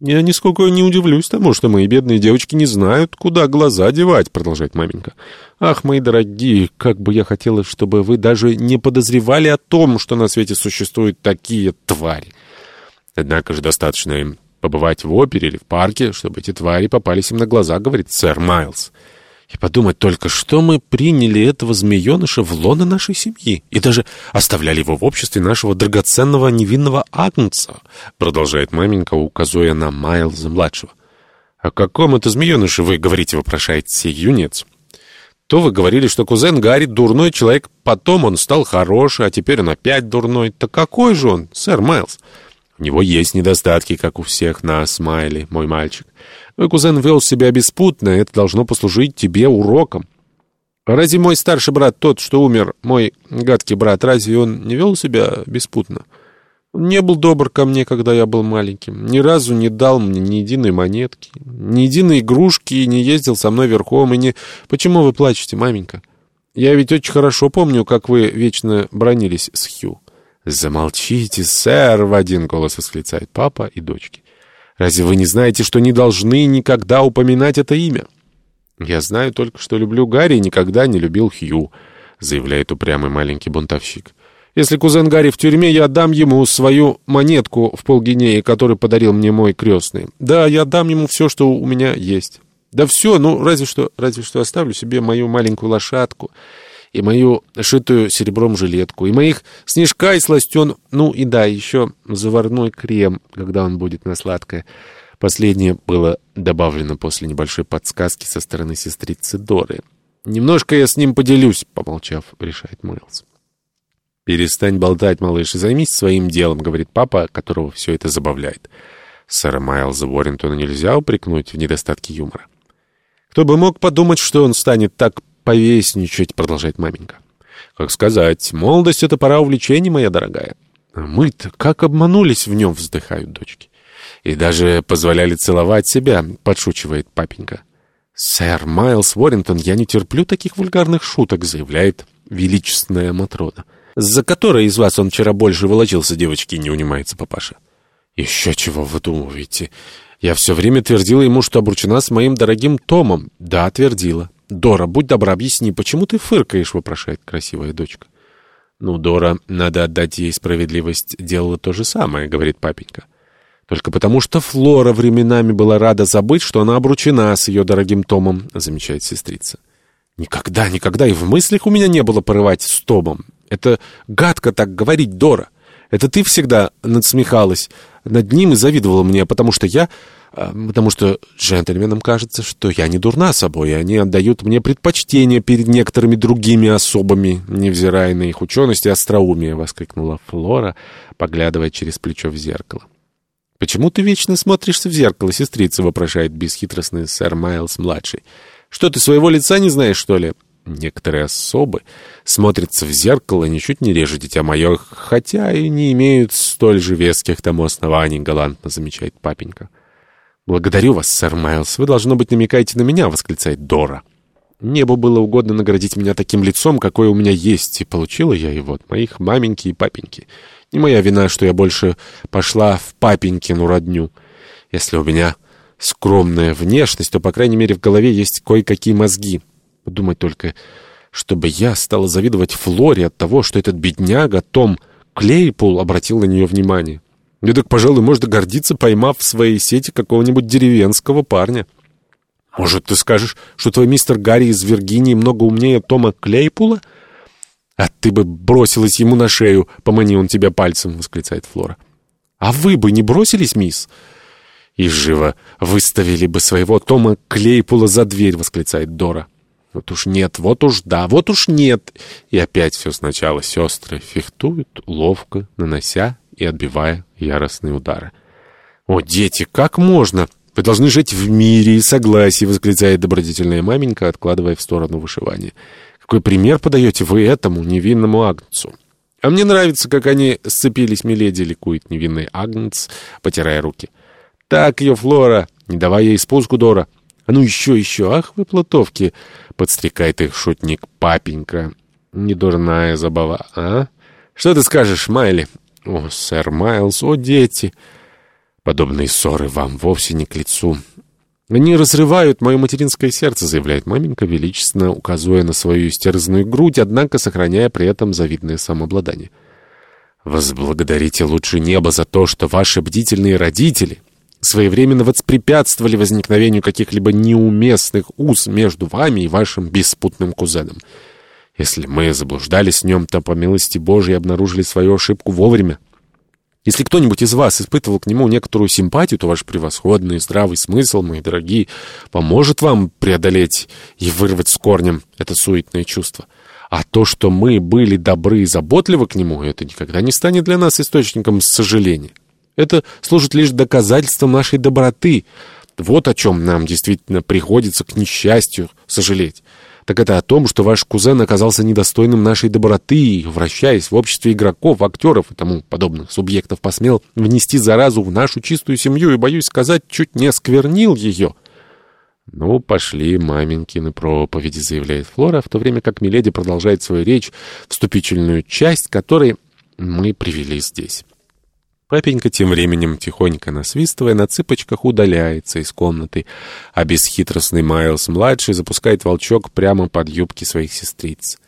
«Я нисколько не удивлюсь тому, что мои бедные девочки не знают, куда глаза девать», — продолжает маменька. «Ах, мои дорогие, как бы я хотела, чтобы вы даже не подозревали о том, что на свете существуют такие твари. Однако же достаточно им побывать в опере или в парке, чтобы эти твари попались им на глаза», — говорит сэр Майлз. И подумать только, что мы приняли этого змееныша в лоно нашей семьи и даже оставляли его в обществе нашего драгоценного невинного агнца, продолжает маменька, указывая на Майлза-младшего. «О каком это змееныше вы говорите?» — вопрошает сей юнец. То вы говорили, что кузен Гарри дурной человек, потом он стал хороший, а теперь он опять дурной. Так какой же он, сэр Майлз? У него есть недостатки, как у всех нас, Майли, мой мальчик. Мой кузен вел себя беспутно, это должно послужить тебе уроком. Разве мой старший брат, тот, что умер, мой гадкий брат, разве он не вел себя беспутно? Он не был добр ко мне, когда я был маленьким. Ни разу не дал мне ни единой монетки, ни единой игрушки, не ездил со мной верхом, и не... Почему вы плачете, маменька? Я ведь очень хорошо помню, как вы вечно бронились с Хью. «Замолчите, сэр!» — в один голос восклицает папа и дочки. Разве вы не знаете, что не должны никогда упоминать это имя? Я знаю только, что люблю Гарри и никогда не любил Хью, заявляет упрямый маленький бунтовщик. Если кузен Гарри в тюрьме, я отдам ему свою монетку в полгинеи, которую подарил мне мой крестный. Да, я отдам ему все, что у меня есть. Да все, ну, разве что, разве что оставлю себе мою маленькую лошадку и мою шитую серебром жилетку, и моих снежка и сластен, ну и да, еще заварной крем, когда он будет на сладкое. Последнее было добавлено после небольшой подсказки со стороны сестрицы Доры. «Немножко я с ним поделюсь», — помолчав, решает Майлз. «Перестань болтать, малыш, и займись своим делом», — говорит папа, которого все это забавляет. Сэра Майлза Уоррентона нельзя упрекнуть в недостатке юмора. Кто бы мог подумать, что он станет так повесничать, продолжает маменька. Как сказать, молодость — это пора увлечений, моя дорогая. Мы-то как обманулись в нем, вздыхают дочки. И даже позволяли целовать себя, подшучивает папенька. «Сэр Майлз Уоррингтон, я не терплю таких вульгарных шуток», — заявляет величественная Матрона. «За которой из вас он вчера больше волочился, девочки?» — не унимается папаша. «Еще чего вы думаете? Я все время твердила ему, что обручена с моим дорогим Томом». «Да, твердила. «Дора, будь добра, объясни, почему ты фыркаешь?» — вопрошает красивая дочка. «Ну, Дора, надо отдать ей справедливость, делала то же самое», — говорит папенька. «Только потому, что Флора временами была рада забыть, что она обручена с ее дорогим Томом», — замечает сестрица. «Никогда, никогда и в мыслях у меня не было порывать с Томом. Это гадко так говорить, Дора. Это ты всегда надсмехалась над ним и завидовала мне, потому что я а, потому что джентльменам кажется, что я не дурна собой, и они отдают мне предпочтение перед некоторыми другими особами, невзирая на их ученость и остроумие», — воскликнула Флора, поглядывая через плечо в зеркало. «Почему ты вечно смотришься в зеркало, сестрица?» — вопрошает бесхитростный сэр Майлз-младший. «Что, ты своего лица не знаешь, что ли?» Некоторые особы смотрятся в зеркало ничуть не реже дитя мое, хотя и не имеют столь же веских тому оснований, — галантно замечает папенька. «Благодарю вас, сэр Майлз. Вы, должно быть, намекаете на меня», — восклицает Дора. «Небу было угодно наградить меня таким лицом, какое у меня есть, и получила я его от моих маменьки и папеньки. Не моя вина, что я больше пошла в папенькину родню. Если у меня скромная внешность, то, по крайней мере, в голове есть кое-какие мозги. Подумать только, чтобы я стала завидовать Флоре от того, что этот бедняга Том Клейпул обратил на нее внимание». И так, пожалуй, можно гордиться, поймав в своей сети какого-нибудь деревенского парня. Может, ты скажешь, что твой мистер Гарри из Виргинии много умнее Тома Клейпула? А ты бы бросилась ему на шею, помани он тебя пальцем, — восклицает Флора. А вы бы не бросились, мисс? И живо выставили бы своего Тома Клейпула за дверь, — восклицает Дора. Вот уж нет, вот уж да, вот уж нет. И опять все сначала сестры фехтуют, ловко, нанося и отбивая яростные удары. «О, дети, как можно? Вы должны жить в мире и согласии!» — восклицает добродетельная маменька, откладывая в сторону вышивания. «Какой пример подаете вы этому невинному агнцу?» «А мне нравится, как они сцепились, миледи!» — ликует невинный агнец, потирая руки. «Так ее, Флора! Не давай ей спуску, Дора!» «А ну еще, еще! Ах вы, плотовки!» — подстрекает их шутник папенька. «Недурная забава, а? Что ты скажешь, Майли?» «О, сэр Майлз, о, дети!» Подобные ссоры вам вовсе не к лицу. Они разрывают мое материнское сердце, заявляет маменька, величественно указывая на свою истерзанную грудь, однако сохраняя при этом завидное самообладание. Возблагодарите лучше небо за то, что ваши бдительные родители своевременно воспрепятствовали возникновению каких-либо неуместных уз между вами и вашим беспутным кузеном. Если мы заблуждались в нем, то, по милости Божией, обнаружили свою ошибку вовремя. Если кто-нибудь из вас испытывал к нему некоторую симпатию, то ваш превосходный здравый смысл, мои дорогие, поможет вам преодолеть и вырвать с корнем это суетное чувство. А то, что мы были добры и заботливы к нему, это никогда не станет для нас источником сожаления. Это служит лишь доказательством нашей доброты. Вот о чем нам действительно приходится к несчастью сожалеть так это о том, что ваш кузен оказался недостойным нашей доброты и, вращаясь в обществе игроков, актеров и тому подобных субъектов, посмел внести заразу в нашу чистую семью и, боюсь сказать, чуть не осквернил ее. «Ну, пошли маменькины проповеди», — заявляет Флора, в то время как Миледи продолжает свою речь, вступительную часть которой мы привели здесь. Папенька тем временем, тихонько насвистывая, на цыпочках удаляется из комнаты, а бесхитростный Майлз-младший запускает волчок прямо под юбки своих сестриц.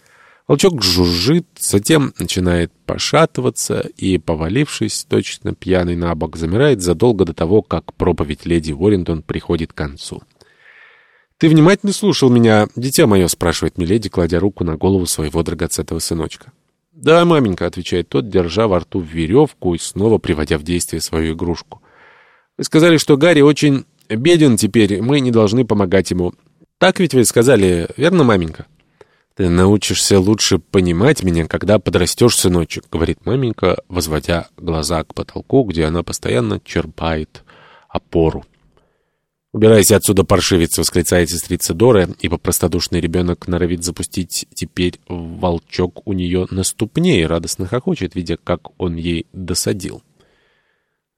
Волчок жужжит, затем начинает пошатываться и, повалившись, точно пьяный на бок, замирает задолго до того, как проповедь леди Уоррингтон приходит к концу. «Ты внимательно слушал меня, дитя мое?» — спрашивает Миледи, кладя руку на голову своего драгоценного сыночка. «Да, маменька», — отвечает тот, держа во рту веревку и снова приводя в действие свою игрушку. «Вы сказали, что Гарри очень беден теперь, мы не должны помогать ему. Так ведь вы сказали, верно, маменька?» «Ты научишься лучше понимать меня, когда подрастешь, сыночек», — говорит маменька, возводя глаза к потолку, где она постоянно черпает опору. «Убирайся отсюда, паршивец!» — восклицает сестрица Дора, ибо простодушный ребенок норовит запустить теперь волчок у нее на ступне и радостно хохочет, видя, как он ей досадил.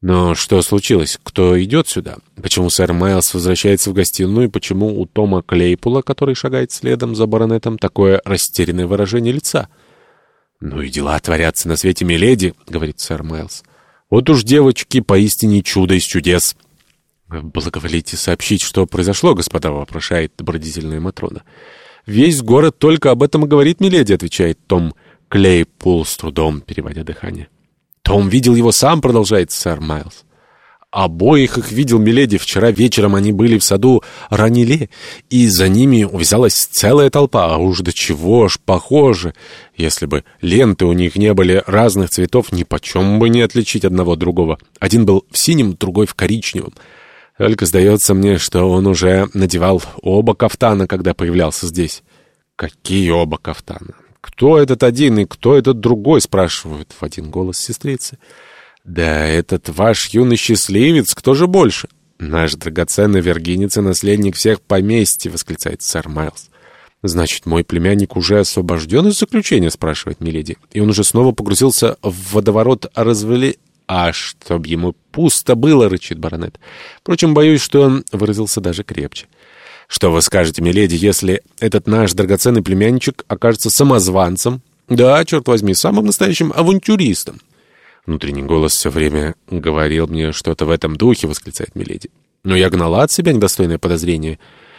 Но что случилось? Кто идет сюда? Почему сэр Майлз возвращается в гостиную? И почему у Тома Клейпула, который шагает следом за баронетом, такое растерянное выражение лица? «Ну и дела творятся на свете, миледи», — говорит сэр Майлз. «Вот уж девочки поистине чудо из чудес». «Благоволите сообщить, что произошло, господа», — вопрошает добродетельная Матрона. «Весь город только об этом и говорит, миледи», — отвечает Том Клейпул с трудом, переводя дыхание. «Том видел его сам», — продолжает сэр Майлз. «Обоих их видел Миледи. Вчера вечером они были в саду Раниле, и за ними увязалась целая толпа. А уж до чего ж похоже. Если бы ленты у них не были разных цветов, ни почем бы не отличить одного другого. Один был в синем, другой в коричневом». Только сдается мне, что он уже надевал оба кафтана, когда появлялся здесь. Какие оба кафтана? Кто этот один и кто этот другой, спрашивают в один голос сестрицы. Да этот ваш юный счастливец, кто же больше? Наш драгоценный вергинец и наследник всех поместьй, восклицает сэр Майлз. «Значит, мой племянник уже освобожден из заключения?» — спрашивает Миледи. И он уже снова погрузился в водоворот развели... «А чтоб ему пусто было!» — рычит баронет. Впрочем, боюсь, что он выразился даже крепче. «Что вы скажете, миледи, если этот наш драгоценный племянничек окажется самозванцем?» «Да, черт возьми, самым настоящим авантюристом!» Внутренний голос все время говорил мне что-то в этом духе, восклицает Миледи. Но я гнала от себя недостойное подозрение.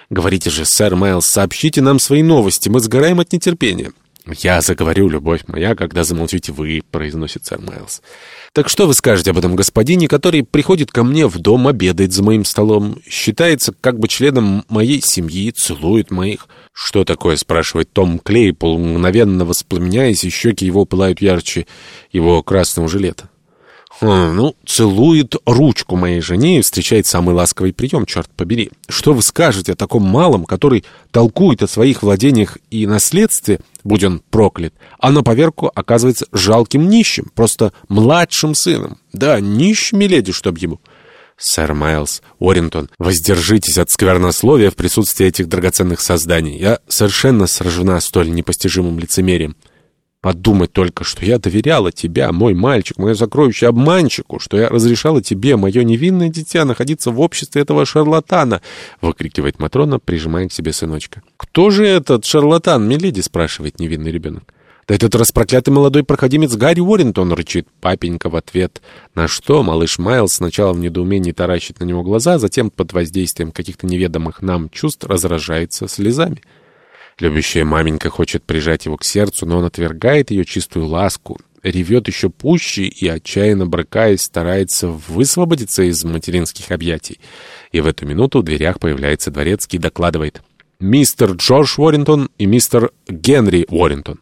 Говорите же, сэр Майлз, сообщите нам свои новости, мы сгораем от нетерпения. «Я заговорю, любовь моя, когда замолчите вы», — произносит сэр Майлз. «Так что вы скажете об этом господине, который приходит ко мне в дом, обедает за моим столом, считается как бы членом моей семьи, целует моих...» «Что такое?» — спрашивает Том Клейпул, мгновенно воспламеняясь, и щеки его пылают ярче его красного жилета. Хм, ну, целует ручку моей жене и встречает самый ласковый прием, черт побери. Что вы скажете о таком малом, который толкует о своих владениях и наследстве, будь он проклят, а на поверку оказывается жалким нищим, просто младшим сыном? Да, нищим, миледи, чтоб ему... «Сэр Майлз, Уоррингтон, воздержитесь от сквернословия в присутствии этих драгоценных созданий. Я совершенно сражена столь непостижимым лицемерием». Подумать только, что я доверяла тебя, мой мальчик, мое сокровище обманщику, что я разрешала тебе, мое невинное дитя, находиться в обществе этого шарлатана, — выкрикивает Матрона, прижимая к себе сыночка. — Кто же этот шарлатан, миледи? — спрашивает невинный ребенок. — «Да этот распроклятый молодой проходимец Гарри Уоррентон!» — рычит папенька в ответ. На что малыш Майлз сначала в недоумении таращит на него глаза, затем под воздействием каких-то неведомых нам чувств разражается слезами. Любящая маменька хочет прижать его к сердцу, но он отвергает ее чистую ласку, ревет еще пуще и, отчаянно брыкаясь, старается высвободиться из материнских объятий. И в эту минуту в дверях появляется дворецкий и докладывает «Мистер Джордж Уоррентон и мистер Генри Уоррентон».